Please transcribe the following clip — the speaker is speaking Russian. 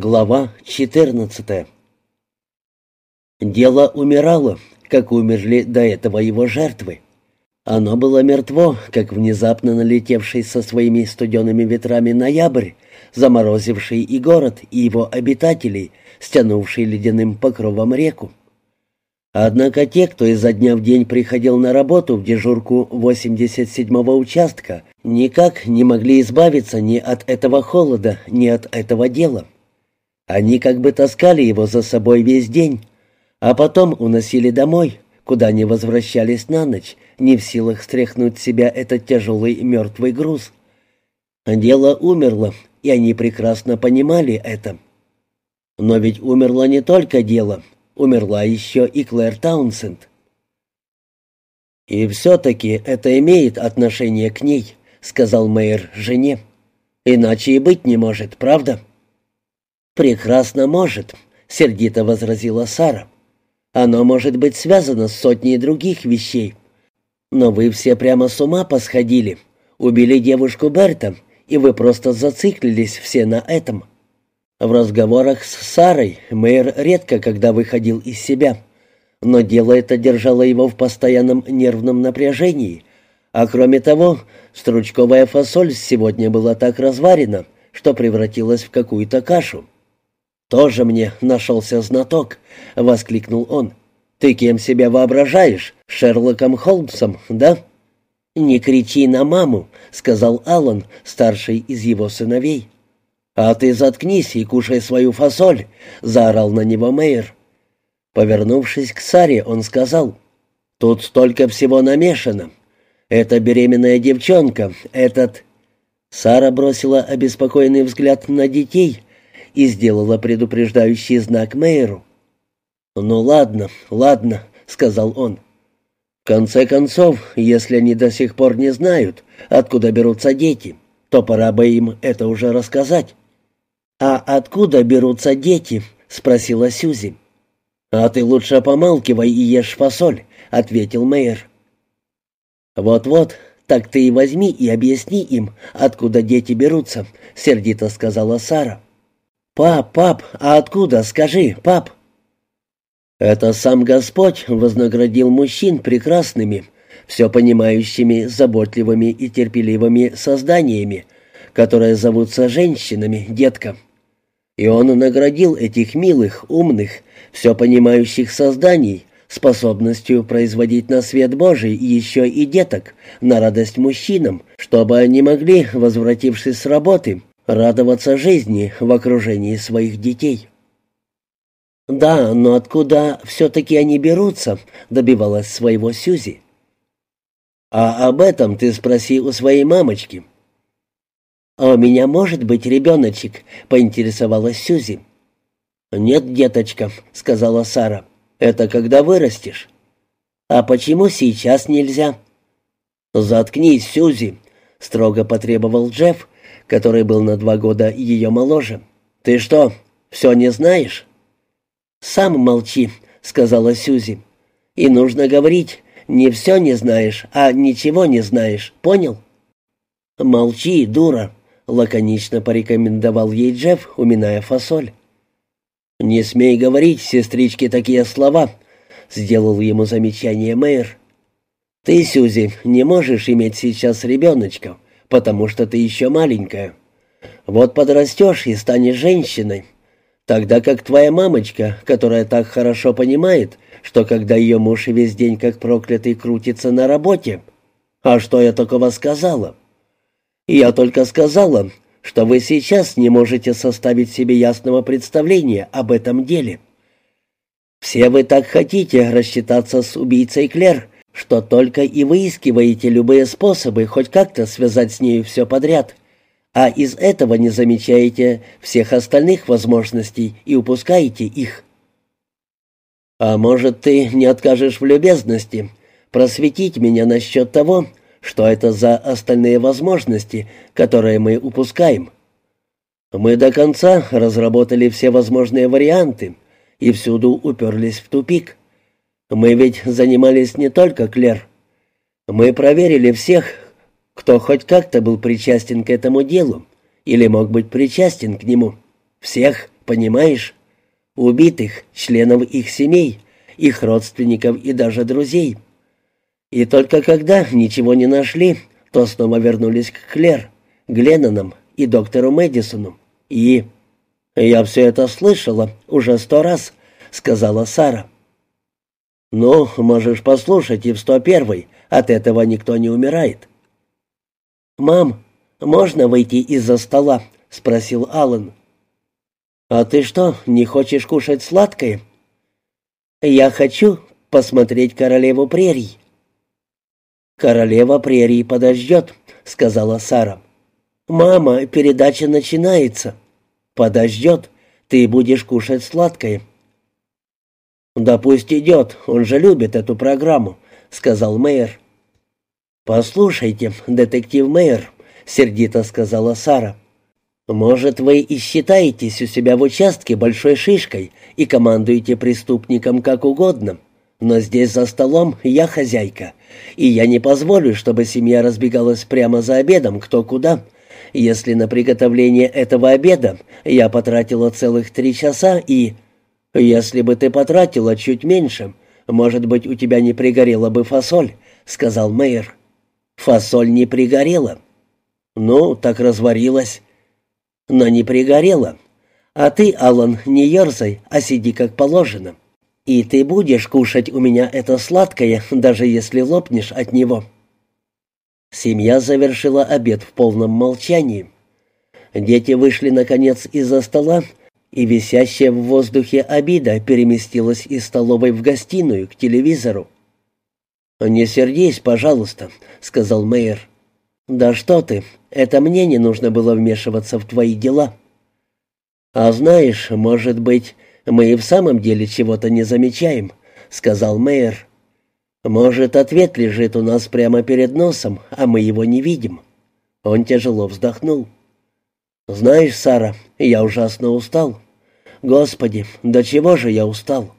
Глава 14 Дело умирало, как умерли до этого его жертвы. Оно было мертво, как внезапно налетевший со своими студенными ветрами ноябрь, заморозивший и город, и его обитателей, стянувший ледяным покровом реку. Однако те, кто изо дня в день приходил на работу в дежурку 87-го участка, никак не могли избавиться ни от этого холода, ни от этого дела. Они как бы таскали его за собой весь день, а потом уносили домой, куда не возвращались на ночь, не в силах стряхнуть с себя этот тяжелый мертвый груз. Дело умерло, и они прекрасно понимали это. Но ведь умерло не только дело, умерла еще и Клэр Таунсенд. «И все-таки это имеет отношение к ней», — сказал мэр жене. «Иначе и быть не может, правда?» «Прекрасно может», — сердито возразила Сара. «Оно может быть связано с сотней других вещей. Но вы все прямо с ума посходили. Убили девушку Берта, и вы просто зациклились все на этом». В разговорах с Сарой мэр редко когда выходил из себя, но дело это держало его в постоянном нервном напряжении, а кроме того, стручковая фасоль сегодня была так разварена, что превратилась в какую-то кашу. «Тоже мне нашелся знаток», — воскликнул он. «Ты кем себя воображаешь? Шерлоком Холмсом, да?» «Не кричи на маму», — сказал Аллан, старший из его сыновей. «А ты заткнись и кушай свою фасоль», — заорал на него Мейер. Повернувшись к Саре, он сказал, «Тут столько всего намешано. Это беременная девчонка, этот...» Сара бросила обеспокоенный взгляд на детей, и сделала предупреждающий знак Мейеру. «Ну ладно, ладно», — сказал он. «В конце концов, если они до сих пор не знают, откуда берутся дети, то пора бы им это уже рассказать». «А откуда берутся дети?» — спросила Сюзи. «А ты лучше помалкивай и ешь фасоль», — ответил Мейер. «Вот-вот, так ты и возьми и объясни им, откуда дети берутся», — сердито сказала Сара. «Пап, пап, а откуда, скажи, пап?» «Это сам Господь вознаградил мужчин прекрасными, все понимающими, заботливыми и терпеливыми созданиями, которые зовутся женщинами, детка. И Он наградил этих милых, умных, все понимающих созданий способностью производить на свет Божий еще и деток, на радость мужчинам, чтобы они могли, возвратившись с работы, радоваться жизни в окружении своих детей. «Да, но откуда все-таки они берутся?» — добивалась своего Сюзи. «А об этом ты спроси у своей мамочки». «А у меня может быть ребеночек?» — поинтересовалась Сюзи. «Нет, деточка», — сказала Сара. «Это когда вырастешь». «А почему сейчас нельзя?» «Заткнись, Сюзи», — строго потребовал Джефф, который был на два года ее моложе. «Ты что, все не знаешь?» «Сам молчи», — сказала Сюзи. «И нужно говорить, не все не знаешь, а ничего не знаешь, понял?» «Молчи, дура», — лаконично порекомендовал ей Джефф, уминая фасоль. «Не смей говорить, сестричке, такие слова», — сделал ему замечание мэр. «Ты, Сюзи, не можешь иметь сейчас ребеночка, потому что ты еще маленькая. Вот подрастешь и станешь женщиной, тогда как твоя мамочка, которая так хорошо понимает, что когда ее муж весь день как проклятый крутится на работе. А что я такого сказала? Я только сказала, что вы сейчас не можете составить себе ясного представления об этом деле. Все вы так хотите рассчитаться с убийцей Клер, что только и выискиваете любые способы хоть как-то связать с ней все подряд, а из этого не замечаете всех остальных возможностей и упускаете их. А может, ты не откажешь в любезности просветить меня насчет того, что это за остальные возможности, которые мы упускаем? Мы до конца разработали все возможные варианты и всюду уперлись в тупик. Мы ведь занимались не только Клер. Мы проверили всех, кто хоть как-то был причастен к этому делу или мог быть причастен к нему. Всех, понимаешь? Убитых, членов их семей, их родственников и даже друзей. И только когда ничего не нашли, то снова вернулись к Клер, Гленнонам и доктору Мэдисону. И... «Я все это слышала уже сто раз», — сказала Сара. «Ну, можешь послушать и в сто первый. От этого никто не умирает». «Мам, можно выйти из-за стола?» — спросил Аллен. «А ты что, не хочешь кушать сладкое?» «Я хочу посмотреть королеву прерий». «Королева прерий подождет», — сказала Сара. «Мама, передача начинается». «Подождет. Ты будешь кушать сладкое». «Да пусть идет, он же любит эту программу», — сказал мэр. «Послушайте, детектив мэр», — сердито сказала Сара. «Может, вы и считаетесь у себя в участке большой шишкой и командуете преступником как угодно, но здесь за столом я хозяйка, и я не позволю, чтобы семья разбегалась прямо за обедом кто куда. Если на приготовление этого обеда я потратила целых три часа и...» «Если бы ты потратила чуть меньше, может быть, у тебя не пригорела бы фасоль», — сказал мэр. «Фасоль не пригорела». «Ну, так разварилась» но не пригорело. А ты, Алан, не ерзай, а сиди как положено. И ты будешь кушать у меня это сладкое, даже если лопнешь от него». Семья завершила обед в полном молчании. Дети вышли, наконец, из-за стола, и висящая в воздухе обида переместилась из столовой в гостиную к телевизору. «Не сердись, пожалуйста», — сказал мэр. «Да что ты, это мне не нужно было вмешиваться в твои дела». «А знаешь, может быть, мы и в самом деле чего-то не замечаем», — сказал мэр. «Может, ответ лежит у нас прямо перед носом, а мы его не видим». Он тяжело вздохнул. «Знаешь, Сара, я ужасно устал. Господи, до чего же я устал?»